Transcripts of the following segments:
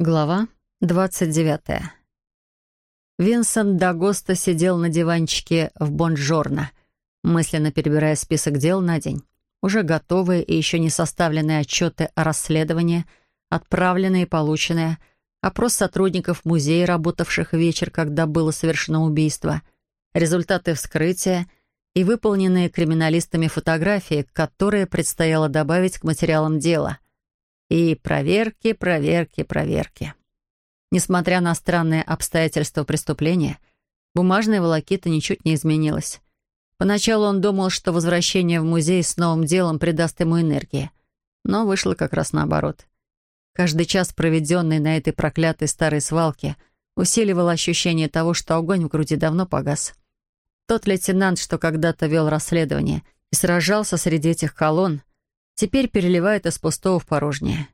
Глава 29. Винсент Дагоста сидел на диванчике в Бонжорно, мысленно перебирая список дел на день. Уже готовые и еще не составленные отчеты о расследовании, отправленные и полученные, опрос сотрудников музея, работавших вечер, когда было совершено убийство, результаты вскрытия и выполненные криминалистами фотографии, которые предстояло добавить к материалам дела — и проверки, проверки, проверки. Несмотря на странные обстоятельства преступления, бумажная волокита ничуть не изменилась. Поначалу он думал, что возвращение в музей с новым делом придаст ему энергии. Но вышло как раз наоборот. Каждый час, проведенный на этой проклятой старой свалке, усиливал ощущение того, что огонь в груди давно погас. Тот лейтенант, что когда-то вел расследование и сражался среди этих колонн, теперь переливает из пустого в порожнее.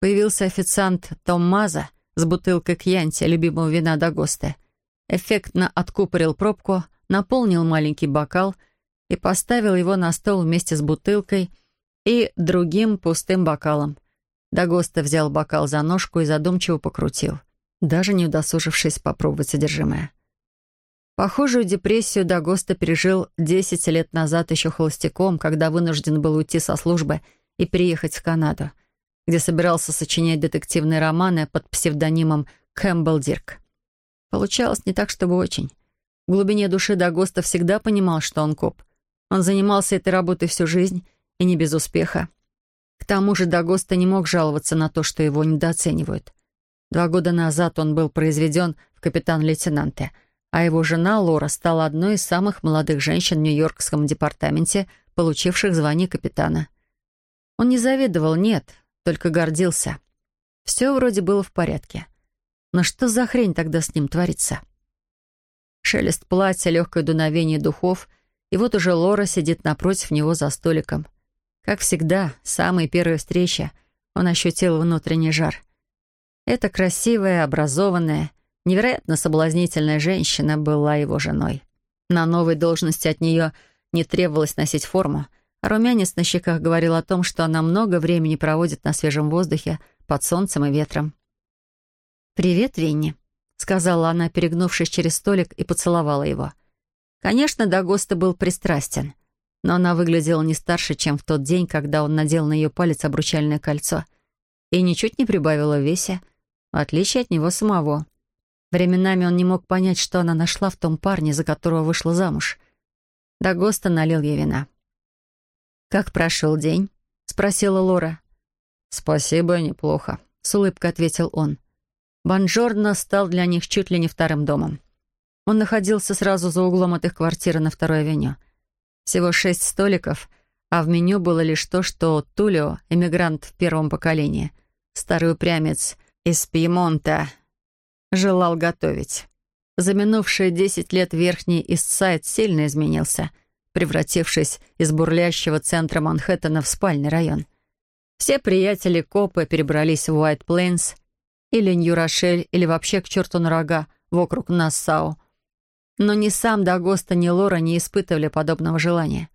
Появился официант Том Маза с бутылкой кьянти, любимого вина Дагосте. Эффектно откупорил пробку, наполнил маленький бокал и поставил его на стол вместе с бутылкой и другим пустым бокалом. Дагоста взял бокал за ножку и задумчиво покрутил, даже не удосужившись попробовать содержимое. Похожую депрессию Дагоста пережил 10 лет назад еще холостяком, когда вынужден был уйти со службы и переехать в Канаду, где собирался сочинять детективные романы под псевдонимом Кэмпбелл Дирк. Получалось не так, чтобы очень. В глубине души Дагоста всегда понимал, что он коп. Он занимался этой работой всю жизнь и не без успеха. К тому же Дагоста не мог жаловаться на то, что его недооценивают. Два года назад он был произведен в капитан-лейтенанте — а его жена Лора стала одной из самых молодых женщин в Нью-Йоркском департаменте, получивших звание капитана. Он не завидовал, нет, только гордился. Все вроде было в порядке. Но что за хрень тогда с ним творится? Шелест платья, легкое дуновение духов, и вот уже Лора сидит напротив него за столиком. Как всегда, самые первые встречи, он ощутил внутренний жар. Это красивая, образованная, Невероятно соблазнительная женщина была его женой. На новой должности от нее не требовалось носить форму, а румянец на щеках говорил о том, что она много времени проводит на свежем воздухе, под солнцем и ветром. «Привет, Винни», — сказала она, перегнувшись через столик, и поцеловала его. Конечно, Дагоста был пристрастен, но она выглядела не старше, чем в тот день, когда он надел на ее палец обручальное кольцо, и ничуть не прибавила в весе, в отличие от него самого. Временами он не мог понять, что она нашла в том парне, за которого вышла замуж. Дагоста налил ей вина. «Как прошел день?» — спросила Лора. «Спасибо, неплохо», — с улыбкой ответил он. Бонжорно стал для них чуть ли не вторым домом. Он находился сразу за углом от их квартиры на второй авеню. Всего шесть столиков, а в меню было лишь то, что Тулио, эмигрант в первом поколении, старый упрямец из Пьемонта, желал готовить. За минувшие десять лет верхний Истсайд сильно изменился, превратившись из бурлящего центра Манхэттена в спальный район. Все приятели-копы перебрались в Уайт Плейнс или Нью-Рошель, или вообще к черту на рога, в округ Нассау. Но ни сам Дагоста, ни Лора не испытывали подобного желания.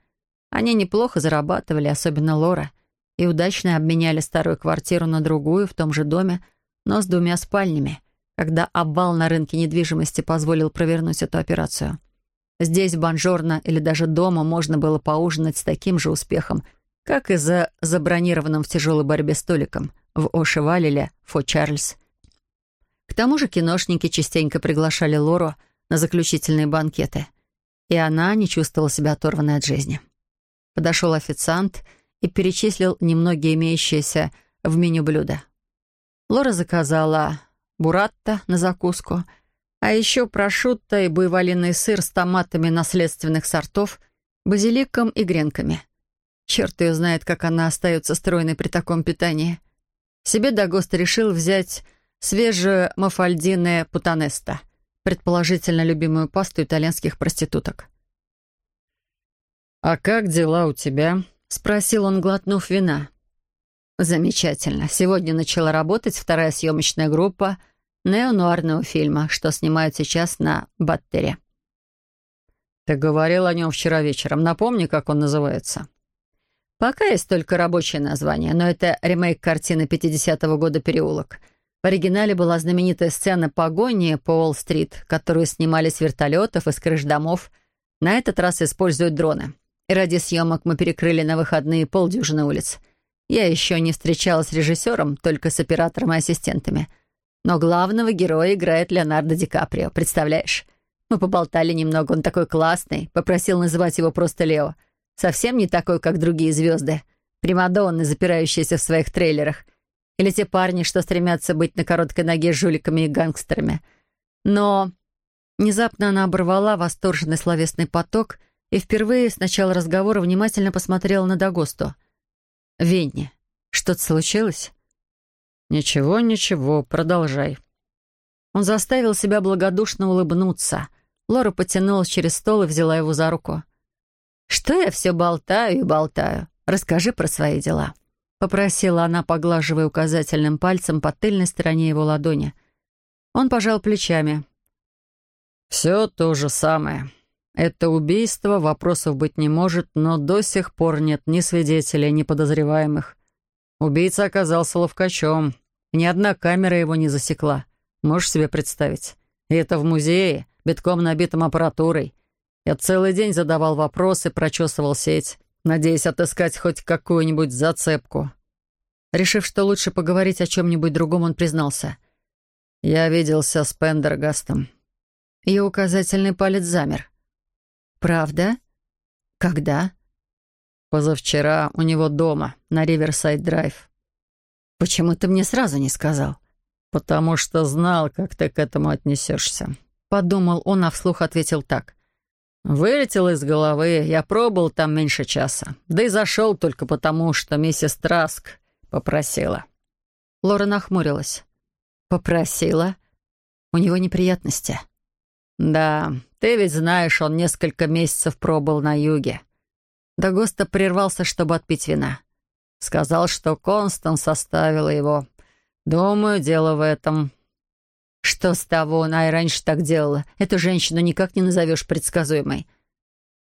Они неплохо зарабатывали, особенно Лора, и удачно обменяли старую квартиру на другую в том же доме, но с двумя спальнями — когда обвал на рынке недвижимости позволил провернуть эту операцию. Здесь, в Бонжорно или даже дома, можно было поужинать с таким же успехом, как и за забронированным в тяжелой борьбе столиком в Ошевалиле Фо Чарльз. К тому же киношники частенько приглашали Лору на заключительные банкеты, и она не чувствовала себя оторванной от жизни. Подошел официант и перечислил немногие имеющиеся в меню блюда. Лора заказала буратта на закуску, а еще прошутто и буйволиный сыр с томатами наследственных сортов, базиликом и гренками. Черт ее знает, как она остается стройной при таком питании. Себе Дагоста решил взять свежую мафальдине путанеста, предположительно любимую пасту итальянских проституток. «А как дела у тебя?» — спросил он, глотнув вина. Замечательно. Сегодня начала работать вторая съемочная группа неонуарного фильма, что снимают сейчас на Баттере. Ты говорил о нем вчера вечером. Напомни, как он называется. Пока есть только рабочее название, но это ремейк картины 50-го года «Переулок». В оригинале была знаменитая сцена погони по Уолл-стрит, которую снимали с вертолетов и с крыш домов. На этот раз используют дроны. И ради съемок мы перекрыли на выходные полдюжины улиц. Я еще не встречалась с режиссером, только с оператором и ассистентами. Но главного героя играет Леонардо Ди Каприо, представляешь? Мы поболтали немного, он такой классный. Попросил называть его просто Лео. Совсем не такой, как другие звезды. Примадонны, запирающиеся в своих трейлерах. Или те парни, что стремятся быть на короткой ноге с жуликами и гангстерами. Но внезапно она оборвала восторженный словесный поток и впервые с начала разговора внимательно посмотрела на Дагосту. «Венни, что-то случилось?» «Ничего, ничего, продолжай». Он заставил себя благодушно улыбнуться. Лора потянулась через стол и взяла его за руку. «Что я все болтаю и болтаю? Расскажи про свои дела», — попросила она, поглаживая указательным пальцем по тыльной стороне его ладони. Он пожал плечами. «Все то же самое. Это убийство, вопросов быть не может, но до сих пор нет ни свидетелей, ни подозреваемых. Убийца оказался ловкачом. Ни одна камера его не засекла. Можешь себе представить? И это в музее, битком набитом аппаратурой. Я целый день задавал вопросы, прочесывал сеть, надеясь отыскать хоть какую-нибудь зацепку. Решив, что лучше поговорить о чем-нибудь другом, он признался. «Я виделся с Пендергастом». Ее указательный палец замер. «Правда? Когда?» «Позавчера у него дома, на Риверсайд-драйв». «Почему ты мне сразу не сказал?» «Потому что знал, как ты к этому отнесешься», — подумал он, а вслух ответил так. Вылетел из головы. Я пробыл там меньше часа. Да и зашел только потому, что миссис Траск попросила. Лора нахмурилась. «Попросила? У него неприятности?» «Да, ты ведь знаешь, он несколько месяцев пробыл на юге». Дагоста прервался, чтобы отпить вина. Сказал, что Констанс оставила его. «Думаю, дело в этом. Что с того, она и раньше так делала. Эту женщину никак не назовешь предсказуемой.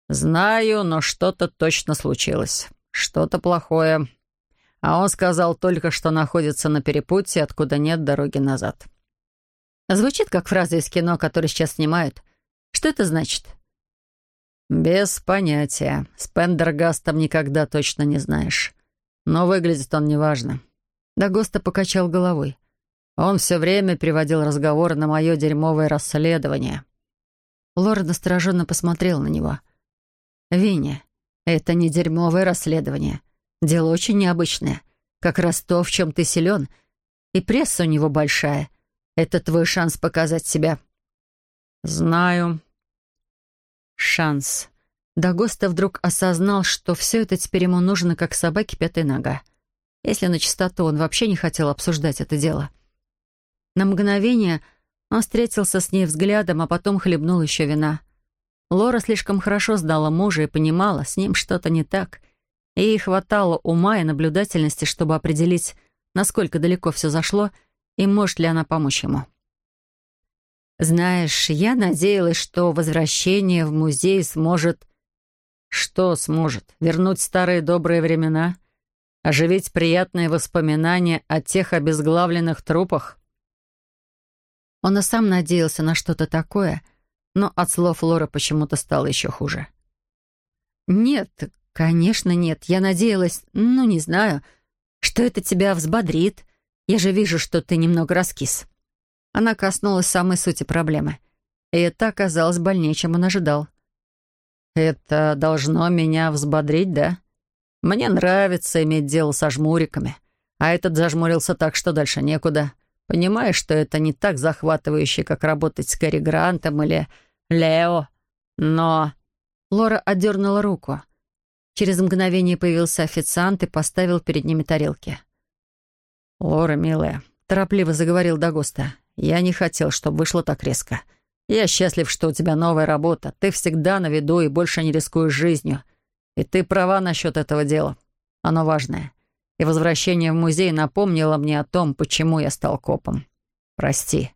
Знаю, но что-то точно случилось. Что-то плохое. А он сказал только, что находится на перепутье, откуда нет дороги назад. Звучит как фраза из кино, которое сейчас снимают. Что это значит? Без понятия. С Пендергастом никогда точно не знаешь. Но выглядит он неважно. Дагоста покачал головой. Он все время переводил разговор на мое дерьмовое расследование. Лора настороженно посмотрел на него. «Винни, это не дерьмовое расследование. Дело очень необычное. Как раз то, в чем ты силен. И пресса у него большая. Это твой шанс показать себя». «Знаю». «Шанс». Дагоста вдруг осознал, что все это теперь ему нужно, как собаке пятая нога. Если на чистоту, он вообще не хотел обсуждать это дело. На мгновение он встретился с ней взглядом, а потом хлебнул еще вина. Лора слишком хорошо знала мужа и понимала, с ним что-то не так. Ей хватало ума и наблюдательности, чтобы определить, насколько далеко все зашло и может ли она помочь ему. «Знаешь, я надеялась, что возвращение в музей сможет...» «Что сможет? Вернуть старые добрые времена? Оживить приятные воспоминания о тех обезглавленных трупах?» Он и сам надеялся на что-то такое, но от слов Лора почему-то стало еще хуже. «Нет, конечно нет. Я надеялась, ну, не знаю, что это тебя взбодрит. Я же вижу, что ты немного раскис». Она коснулась самой сути проблемы. И это оказалось больнее, чем он ожидал. «Это должно меня взбодрить, да? Мне нравится иметь дело со жмуриками. А этот зажмурился так, что дальше некуда. Понимаешь, что это не так захватывающе, как работать с Кэрри Грантом или Лео, но...» Лора отдернула руку. Через мгновение появился официант и поставил перед ними тарелки. «Лора, милая», — торопливо заговорил Дагоста, — «я не хотел, чтобы вышло так резко. Я счастлив, что у тебя новая работа. Ты всегда на виду и больше не рискуешь жизнью. И ты права насчет этого дела. Оно важное и возвращение в музей напомнило мне о том, почему я стал копом. Прости,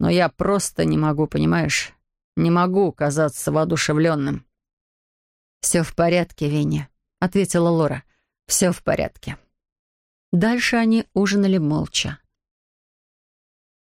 но я просто не могу, понимаешь? Не могу казаться воодушевленным. «Все в порядке, Винни», — ответила Лора. «Все в порядке». Дальше они ужинали молча.